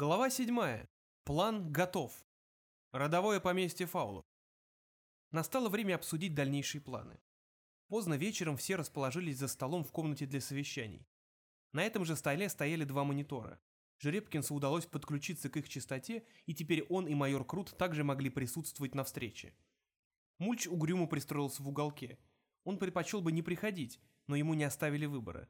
Глава 7. План готов. Родовое поместье фаулов. Настало время обсудить дальнейшие планы. Поздно вечером все расположились за столом в комнате для совещаний. На этом же столе стояли два монитора. Жеребкинсу удалось подключиться к их частоте, и теперь он и майор Крут также могли присутствовать на встрече. Мульч угрюмо пристроился в уголке. Он предпочел бы не приходить, но ему не оставили выбора.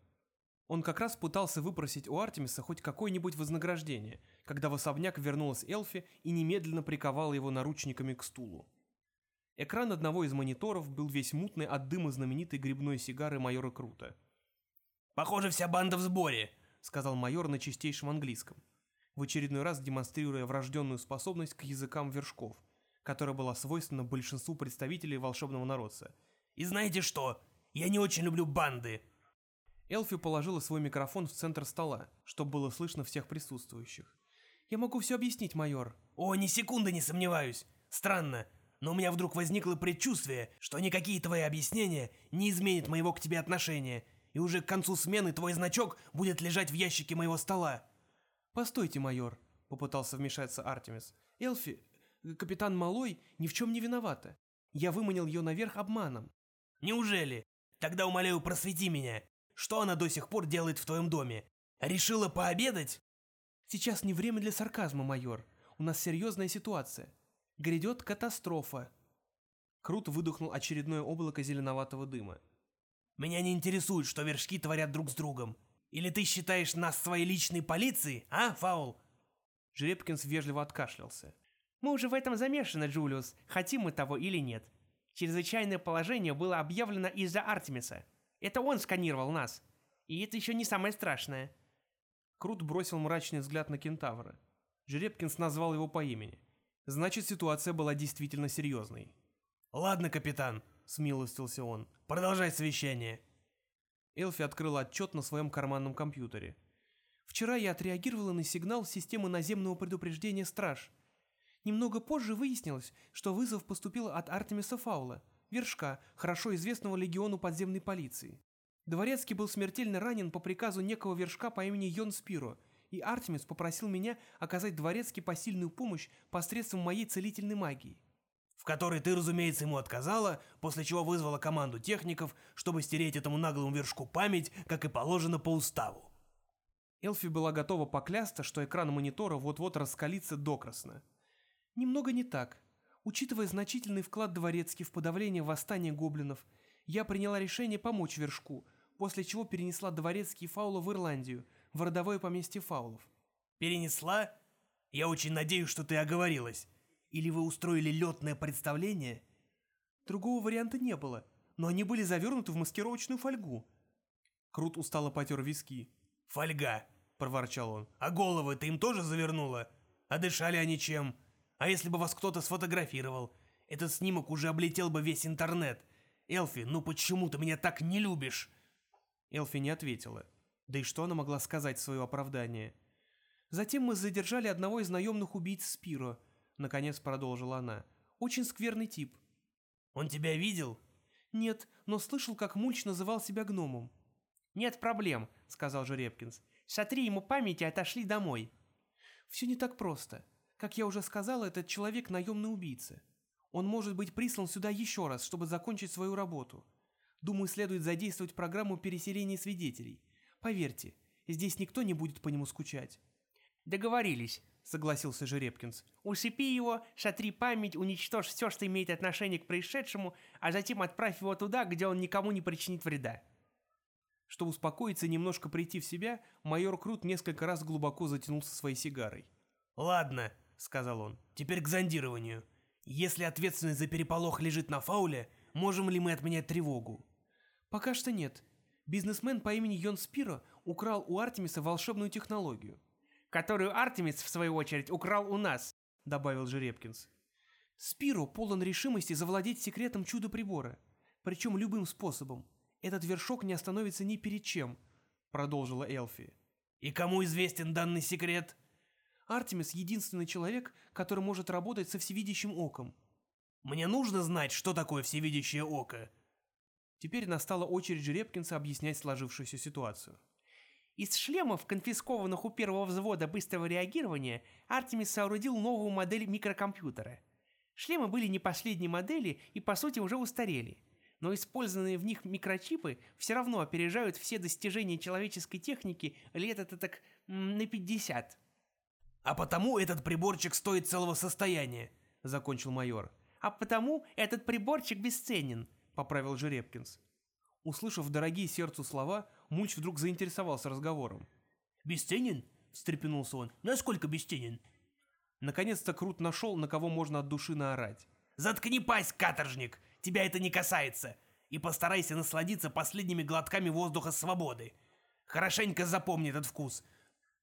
Он как раз пытался выпросить у Артемиса хоть какое-нибудь вознаграждение, когда в особняк вернулась Элфи и немедленно приковала его наручниками к стулу. Экран одного из мониторов был весь мутный от дыма знаменитой грибной сигары майора Крута. «Похоже, вся банда в сборе», — сказал майор на чистейшем английском, в очередной раз демонстрируя врожденную способность к языкам вершков, которая была свойственна большинству представителей волшебного народца. «И знаете что? Я не очень люблю банды. Элфи положила свой микрофон в центр стола, чтобы было слышно всех присутствующих. «Я могу все объяснить, майор». «О, ни секунды не сомневаюсь. Странно, но у меня вдруг возникло предчувствие, что никакие твои объяснения не изменят моего к тебе отношения, и уже к концу смены твой значок будет лежать в ящике моего стола». «Постойте, майор», — попытался вмешаться Артемис. «Элфи, капитан Малой ни в чем не виновата. Я выманил ее наверх обманом». «Неужели? Тогда умоляю, просвети меня. Что она до сих пор делает в твоем доме? Решила пообедать?» «Сейчас не время для сарказма, майор. У нас серьезная ситуация. Грядет катастрофа». Крут выдохнул очередное облако зеленоватого дыма. «Меня не интересует, что вершки творят друг с другом. Или ты считаешь нас своей личной полицией, а, Фаул?» Жеребкинс вежливо откашлялся. «Мы уже в этом замешаны, Джулиус, хотим мы того или нет. Чрезвычайное положение было объявлено из-за Артемиса. Это он сканировал нас. И это еще не самое страшное. Крут бросил мрачный взгляд на кентавра. Жеребкинс назвал его по имени. Значит, ситуация была действительно серьезной. «Ладно, капитан», — смилостился он. «Продолжай совещание». Элфи открыла отчет на своем карманном компьютере. «Вчера я отреагировала на сигнал системы наземного предупреждения «Страж». Немного позже выяснилось, что вызов поступил от Артемиса Фаула — Вершка, хорошо известного легиону подземной полиции. Дворецкий был смертельно ранен по приказу некого Вершка по имени Йон Спиро, и Артемис попросил меня оказать Дворецкий посильную помощь посредством моей целительной магии. В которой ты, разумеется, ему отказала, после чего вызвала команду техников, чтобы стереть этому наглому Вершку память, как и положено по уставу. Элфи была готова поклясться, что экран монитора вот-вот раскалится докрасно. Немного не так. Учитывая значительный вклад Дворецки в подавление восстания гоблинов, я приняла решение помочь Вершку, после чего перенесла Дворецкий и Фаула в Ирландию, в родовое поместье Фаулов. «Перенесла? Я очень надеюсь, что ты оговорилась. Или вы устроили летное представление?» Другого варианта не было, но они были завернуты в маскировочную фольгу. Крут устало потер виски. «Фольга!» – проворчал он. «А головы ты им тоже завернула? А дышали они чем?» А если бы вас кто-то сфотографировал? Этот снимок уже облетел бы весь интернет. Элфи, ну почему ты меня так не любишь?» Элфи не ответила. Да и что она могла сказать в свое оправдание? Затем мы задержали одного из наемных убийц Спиро. Наконец продолжила она. Очень скверный тип. «Он тебя видел?» «Нет, но слышал, как Мульч называл себя гномом». «Нет проблем», — сказал Жеребкинс. «Сотри ему память и отошли домой». «Все не так просто. Как я уже сказал, этот человек наемный убийца. Он может быть прислан сюда еще раз, чтобы закончить свою работу. Думаю, следует задействовать программу переселения свидетелей. Поверьте, здесь никто не будет по нему скучать». «Договорились», — согласился Жеребкинс. «Усыпи его, сотри память, уничтожь все, что имеет отношение к происшедшему, а затем отправь его туда, где он никому не причинит вреда». Чтобы успокоиться и немножко прийти в себя, майор Крут несколько раз глубоко затянулся своей сигарой. «Ладно», — сказал он. «Теперь к зондированию. Если ответственность за переполох лежит на фауле, можем ли мы отменять тревогу?» «Пока что нет. Бизнесмен по имени Йон Спиро украл у Артемиса волшебную технологию». «Которую Артемис, в свою очередь, украл у нас», — добавил Жеребкинс. «Спиро полон решимости завладеть секретом чудо-прибора. Причем любым способом. Этот вершок не остановится ни перед чем», — продолжила Элфи. «И кому известен данный секрет?» Артемис — единственный человек, который может работать со всевидящим оком. Мне нужно знать, что такое всевидящее око. Теперь настала очередь Жеребкинса объяснять сложившуюся ситуацию. Из шлемов, конфискованных у первого взвода быстрого реагирования, Артемис соорудил новую модель микрокомпьютера. Шлемы были не последней модели и, по сути, уже устарели. Но использованные в них микрочипы все равно опережают все достижения человеческой техники лет это так на 50. «А потому этот приборчик стоит целого состояния», — закончил майор. «А потому этот приборчик бесценен», — поправил Жеребкинс. Услышав дорогие сердцу слова, Мульч вдруг заинтересовался разговором. «Бесценен?» — встрепенулся он. «Насколько бесценен?» Наконец-то Крут нашел, на кого можно от души наорать. «Заткни пасть, каторжник! Тебя это не касается! И постарайся насладиться последними глотками воздуха свободы. Хорошенько запомни этот вкус,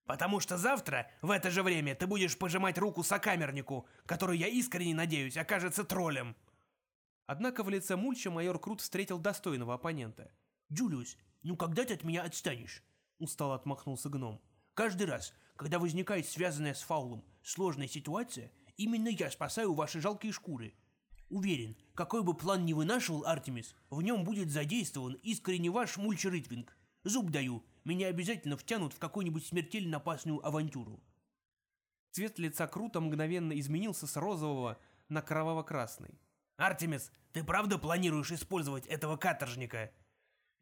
потому что завтра, в это же время, ты будешь пожимать руку сокамернику, который, я искренне надеюсь, окажется троллем». Однако в лице Мульча майор Крут встретил достойного оппонента. «Джулиус, ну когда ты от меня отстанешь?» Устало отмахнулся гном. «Каждый раз, когда возникает связанная с фаулом сложная ситуация, именно я спасаю ваши жалкие шкуры. Уверен, какой бы план ни вынашивал Артемис, в нем будет задействован искренне ваш Мульч Ритвинг. Зуб даю, меня обязательно втянут в какую-нибудь смертельно опасную авантюру». Цвет лица Крута мгновенно изменился с розового на кроваво-красный. «Артемис, ты правда планируешь использовать этого каторжника?»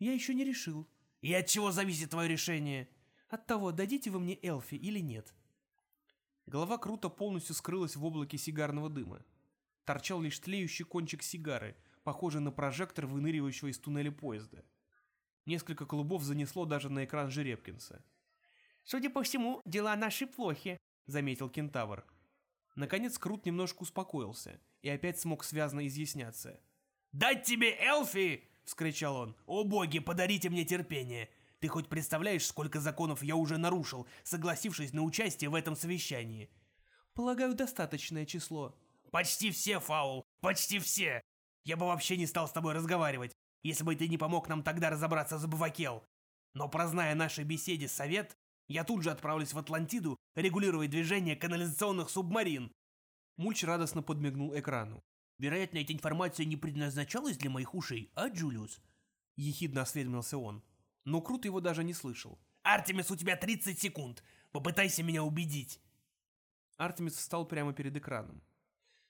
Я еще не решил. И от чего зависит твое решение? От того, дадите вы мне Элфи или нет. Голова круто полностью скрылась в облаке сигарного дыма. Торчал лишь тлеющий кончик сигары, похожий на прожектор, выныривающего из туннеля поезда. Несколько клубов занесло даже на экран Жеребкинса. «Судя по всему, дела наши плохи», — заметил кентавр. Наконец Крут немножко успокоился и опять смог связно изъясняться. «Дать тебе Элфи!» — вскричал он. «О боги, подарите мне терпение! Ты хоть представляешь, сколько законов я уже нарушил, согласившись на участие в этом совещании?» «Полагаю, достаточное число». «Почти все, Фаул, почти все! Я бы вообще не стал с тобой разговаривать, если бы ты не помог нам тогда разобраться с Бавакел. Но прозная нашей беседе совет, я тут же отправлюсь в Атлантиду регулировать движение канализационных субмарин». Мульч радостно подмигнул экрану. Вероятно, эта информация не предназначалась для моих ушей, а, Джулиус?» Ехидно осведомился он. Но Крут его даже не слышал. «Артемис, у тебя 30 секунд! Попытайся меня убедить!» Артемис встал прямо перед экраном.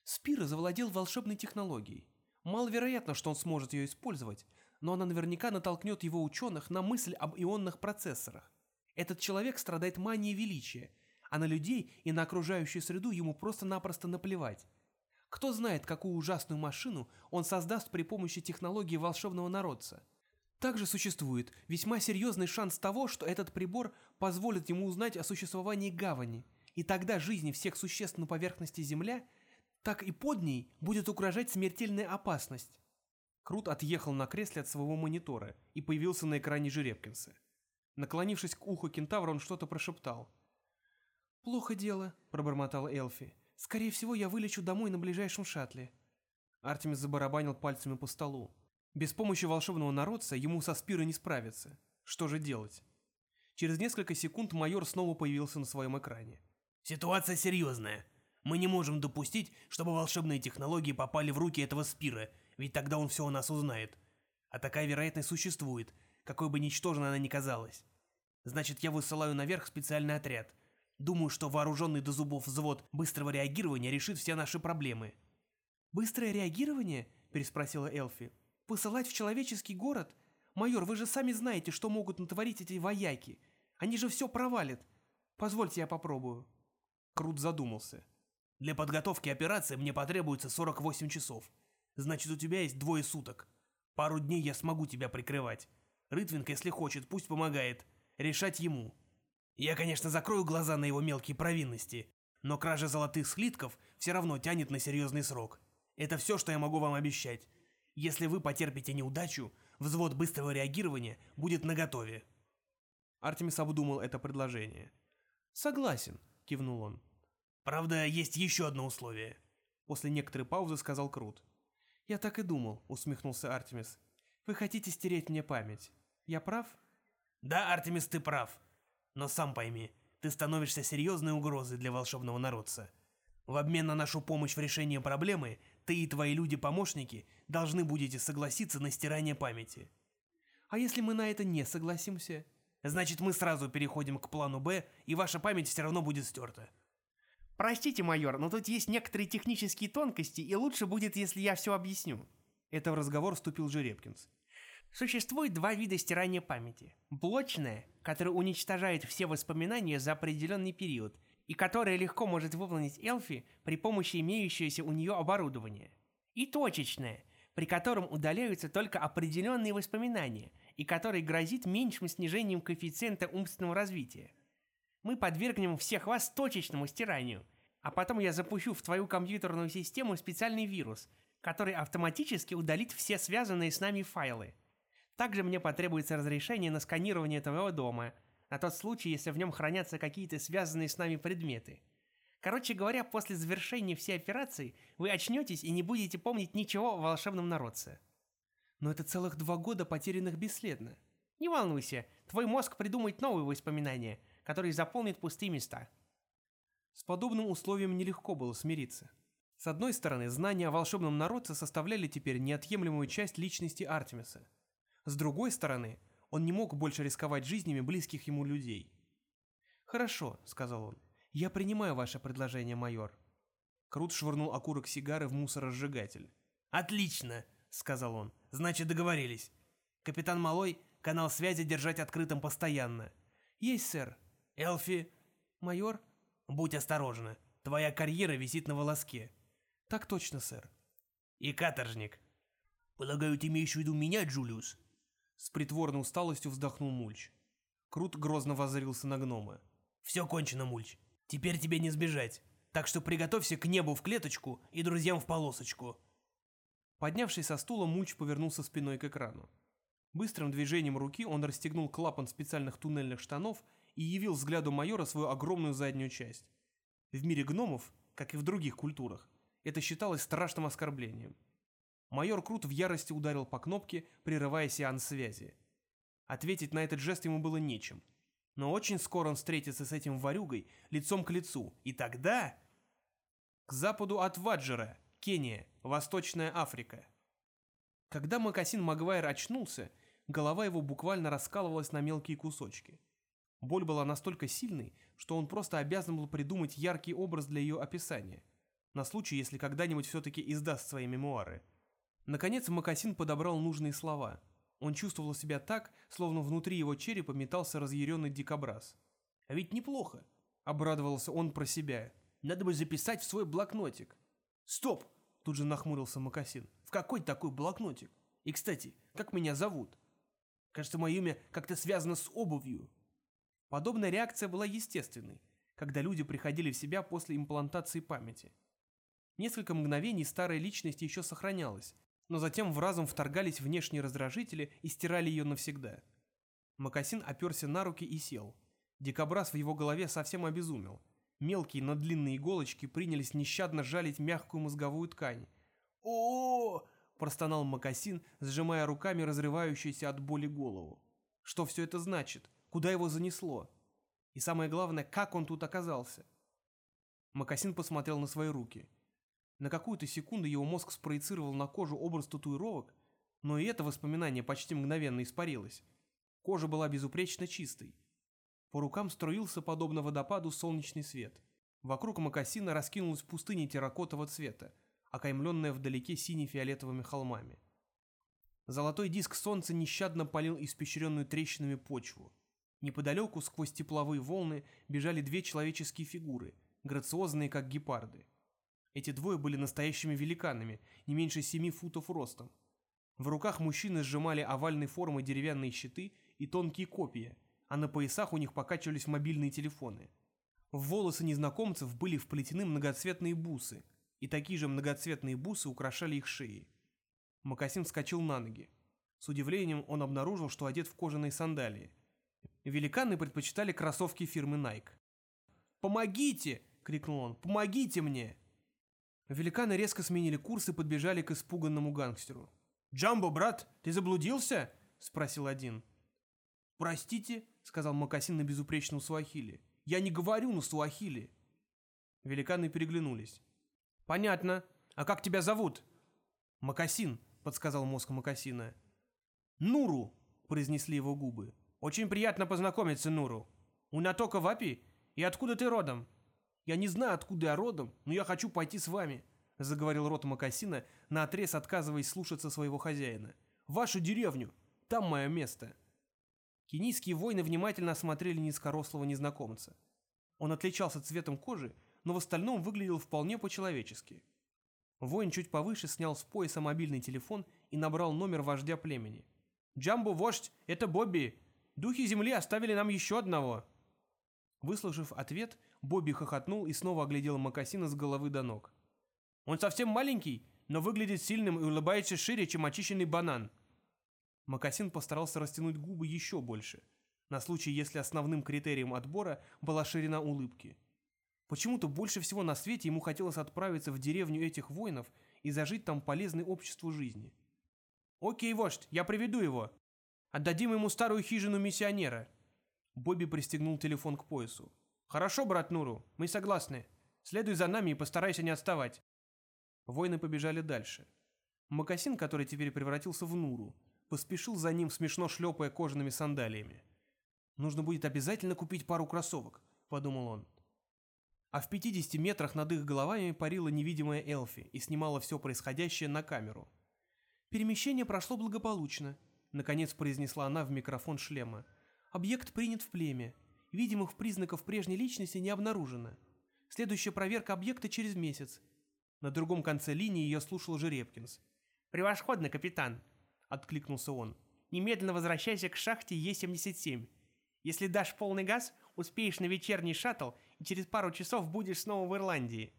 Спира завладел волшебной технологией. Маловероятно, что он сможет ее использовать, но она наверняка натолкнет его ученых на мысль об ионных процессорах. Этот человек страдает манией величия, а на людей и на окружающую среду ему просто-напросто наплевать. Кто знает, какую ужасную машину он создаст при помощи технологии волшебного народца. Также существует весьма серьезный шанс того, что этот прибор позволит ему узнать о существовании гавани, и тогда жизни всех существ на поверхности Земля, так и под ней будет угрожать смертельная опасность. Крут отъехал на кресле от своего монитора и появился на экране Жеребкинса. Наклонившись к уху кентавра, он что-то прошептал. «Плохо дело», — пробормотала Элфи. Скорее всего, я вылечу домой на ближайшем шаттле. Артемис забарабанил пальцами по столу. Без помощи волшебного народца ему со Спирой не справиться. Что же делать? Через несколько секунд майор снова появился на своем экране. «Ситуация серьезная. Мы не можем допустить, чтобы волшебные технологии попали в руки этого Спира, ведь тогда он все о нас узнает. А такая вероятность существует, какой бы ничтожной она ни казалась. Значит, я высылаю наверх специальный отряд – Думаю, что вооруженный до зубов взвод быстрого реагирования решит все наши проблемы». «Быстрое реагирование?» – переспросила Элфи. «Посылать в человеческий город? Майор, вы же сами знаете, что могут натворить эти вояки. Они же все провалят. Позвольте я попробую». Крут задумался. «Для подготовки операции мне потребуется 48 часов. Значит, у тебя есть двое суток. Пару дней я смогу тебя прикрывать. Рытвинг, если хочет, пусть помогает. Решать ему. Я, конечно, закрою глаза на его мелкие провинности, но кража золотых слитков все равно тянет на серьезный срок. Это все, что я могу вам обещать. Если вы потерпите неудачу, взвод быстрого реагирования будет наготове». Артемис обдумал это предложение. «Согласен», — кивнул он. «Правда, есть еще одно условие», — после некоторой паузы сказал Крут. «Я так и думал», — усмехнулся Артемис. «Вы хотите стереть мне память. Я прав?» «Да, Артемис, ты прав. Но сам пойми, ты становишься серьезной угрозой для волшебного народца. В обмен на нашу помощь в решении проблемы, ты и твои люди-помощники должны будете согласиться на стирание памяти. А если мы на это не согласимся? Значит, мы сразу переходим к плану «Б», и ваша память все равно будет стерта. Простите, майор, но тут есть некоторые технические тонкости, и лучше будет, если я все объясню. Это в разговор вступил Жеребкинс. Существует два вида стирания памяти. Блочное, которое уничтожает все воспоминания за определенный период, и которое легко может выполнить Элфи при помощи имеющегося у нее оборудования. И точечное, при котором удаляются только определенные воспоминания, и которое грозит меньшим снижением коэффициента умственного развития. Мы подвергнем всех вас точечному стиранию, а потом я запущу в твою компьютерную систему специальный вирус, который автоматически удалит все связанные с нами файлы. Также мне потребуется разрешение на сканирование твоего дома, на тот случай, если в нем хранятся какие-то связанные с нами предметы. Короче говоря, после завершения всей операции вы очнетесь и не будете помнить ничего о волшебном народце. Но это целых два года потерянных бесследно. Не волнуйся, твой мозг придумает новые воспоминания, которые заполнят пустые места. С подобным условием нелегко было смириться. С одной стороны, знания о волшебном народце составляли теперь неотъемлемую часть личности Артемиса. С другой стороны, он не мог больше рисковать жизнями близких ему людей. «Хорошо», — сказал он, — «я принимаю ваше предложение, майор». Крут швырнул окурок сигары в мусоросжигатель. «Отлично», — сказал он, — «значит договорились. Капитан Малой, канал связи держать открытым постоянно». «Есть, сэр». «Элфи?» «Майор?» «Будь осторожна, твоя карьера висит на волоске». «Так точно, сэр». «И каторжник». «Полагаю, ты имеешь в виду меня, Джулиус?» С притворной усталостью вздохнул Мульч. Крут грозно воззрился на гнома. «Все кончено, Мульч. Теперь тебе не сбежать. Так что приготовься к небу в клеточку и друзьям в полосочку». Поднявшись со стула, Мульч повернулся спиной к экрану. Быстрым движением руки он расстегнул клапан специальных туннельных штанов и явил взгляду майора свою огромную заднюю часть. В мире гномов, как и в других культурах, это считалось страшным оскорблением. Майор Крут в ярости ударил по кнопке, прерывая сеанс связи. Ответить на этот жест ему было нечем. Но очень скоро он встретится с этим ворюгой лицом к лицу, и тогда... К западу от Ваджера, Кения, Восточная Африка. Когда Макасин Магуайр очнулся, голова его буквально раскалывалась на мелкие кусочки. Боль была настолько сильной, что он просто обязан был придумать яркий образ для ее описания, на случай, если когда-нибудь все-таки издаст свои мемуары – Наконец Макасин подобрал нужные слова. Он чувствовал себя так, словно внутри его черепа метался разъяренный дикобраз. «А ведь неплохо», — обрадовался он про себя. «Надо бы записать в свой блокнотик». «Стоп!» — тут же нахмурился Макасин. «В какой такой блокнотик? И, кстати, как меня зовут? Кажется, мое имя как-то связано с обувью». Подобная реакция была естественной, когда люди приходили в себя после имплантации памяти. Несколько мгновений старая личность еще сохранялась, но затем в разум вторгались внешние раздражители и стирали ее навсегда. Макасин оперся на руки и сел. Дикобраз в его голове совсем обезумел. Мелкие, но длинные иголочки принялись нещадно жалить мягкую мозговую ткань. о, -о, -о простонал Макасин, сжимая руками разрывающуюся от боли голову. Что все это значит? Куда его занесло? И самое главное, как он тут оказался? Макасин посмотрел на свои руки – на какую-то секунду его мозг спроецировал на кожу образ татуировок, но и это воспоминание почти мгновенно испарилось. Кожа была безупречно чистой. По рукам струился, подобно водопаду, солнечный свет. Вокруг Макасина раскинулась пустыня терракотового цвета, окаймленная вдалеке сине-фиолетовыми холмами. Золотой диск солнца нещадно полил испещренную трещинами почву. Неподалеку, сквозь тепловые волны, бежали две человеческие фигуры, грациозные, как гепарды. Эти двое были настоящими великанами, не меньше семи футов ростом. В руках мужчины сжимали овальной формы деревянные щиты и тонкие копья, а на поясах у них покачивались мобильные телефоны. В волосы незнакомцев были вплетены многоцветные бусы, и такие же многоцветные бусы украшали их шеи. Макасин вскочил на ноги. С удивлением он обнаружил, что одет в кожаные сандалии. Великаны предпочитали кроссовки фирмы Nike. «Помогите!» — крикнул он. «Помогите мне!» Великаны резко сменили курс и подбежали к испуганному гангстеру. «Джамбо, брат, ты заблудился?» — спросил один. «Простите», — сказал Макасин на безупречном суахили. «Я не говорю на суахили». Великаны переглянулись. «Понятно. А как тебя зовут?» «Макасин», — подсказал мозг Макасина. «Нуру», — произнесли его губы. «Очень приятно познакомиться, Нуру. У Натока Вапи? И откуда ты родом?» «Я не знаю, откуда я родом, но я хочу пойти с вами», — заговорил рот Макасина, наотрез отказываясь слушаться своего хозяина. «Вашу деревню. Там мое место». Кенийские воины внимательно осмотрели низкорослого незнакомца. Он отличался цветом кожи, но в остальном выглядел вполне по-человечески. Воин чуть повыше снял с пояса мобильный телефон и набрал номер вождя племени. «Джамбо, вождь, это Бобби. Духи земли оставили нам еще одного». Выслушав ответ, Бобби хохотнул и снова оглядел Макасина с головы до ног. «Он совсем маленький, но выглядит сильным и улыбается шире, чем очищенный банан». Макасин постарался растянуть губы еще больше, на случай, если основным критерием отбора была ширина улыбки. Почему-то больше всего на свете ему хотелось отправиться в деревню этих воинов и зажить там полезной обществу жизни. «Окей, вождь, я приведу его. Отдадим ему старую хижину миссионера». Бобби пристегнул телефон к поясу. «Хорошо, брат Нуру, мы согласны. Следуй за нами и постарайся не отставать». Воины побежали дальше. Макасин, который теперь превратился в Нуру, поспешил за ним, смешно шлепая кожаными сандалиями. «Нужно будет обязательно купить пару кроссовок», — подумал он. А в 50 метрах над их головами парила невидимая Элфи и снимала все происходящее на камеру. «Перемещение прошло благополучно», — наконец произнесла она в микрофон шлема. «Объект принят в племя. Видимых признаков прежней личности не обнаружено. Следующая проверка объекта через месяц». На другом конце линии ее слушал Жеребкинс. «Превосходно, капитан!» откликнулся он. «Немедленно возвращайся к шахте Е-77. Если дашь полный газ, успеешь на вечерний шаттл и через пару часов будешь снова в Ирландии».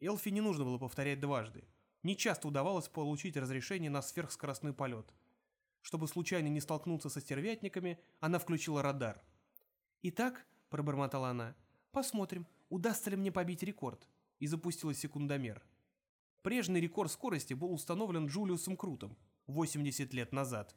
Элфи не нужно было повторять дважды. Не часто удавалось получить разрешение на сверхскоростной полет. Чтобы случайно не столкнуться со стервятниками, она включила радар. «Итак», — пробормотала она, — «посмотрим, удастся ли мне побить рекорд», и запустила секундомер. Прежний рекорд скорости был установлен Джулиусом Крутом, 80 лет назад.